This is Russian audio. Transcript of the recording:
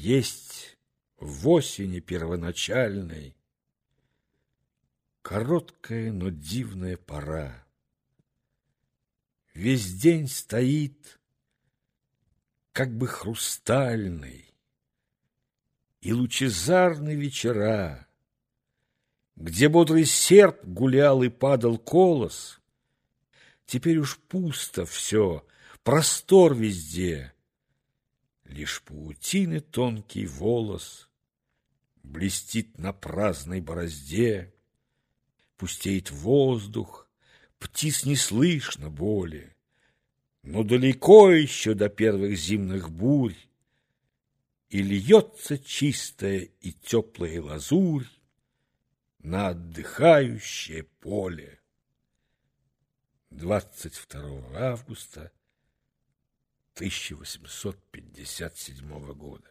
Есть в осени первоначальной Короткая, но дивная пора. Весь день стоит, как бы хрустальный, И лучезарны вечера, Где бодрый серп гулял и падал колос, Теперь уж пусто все, простор везде, Лишь паутины тонкий волос Блестит на праздной борозде, Пустеет воздух, птиц не слышно боли, Но далеко еще до первых зимних бурь, И льется чистая и теплая лазурь На отдыхающее поле. 22 августа 1857 года.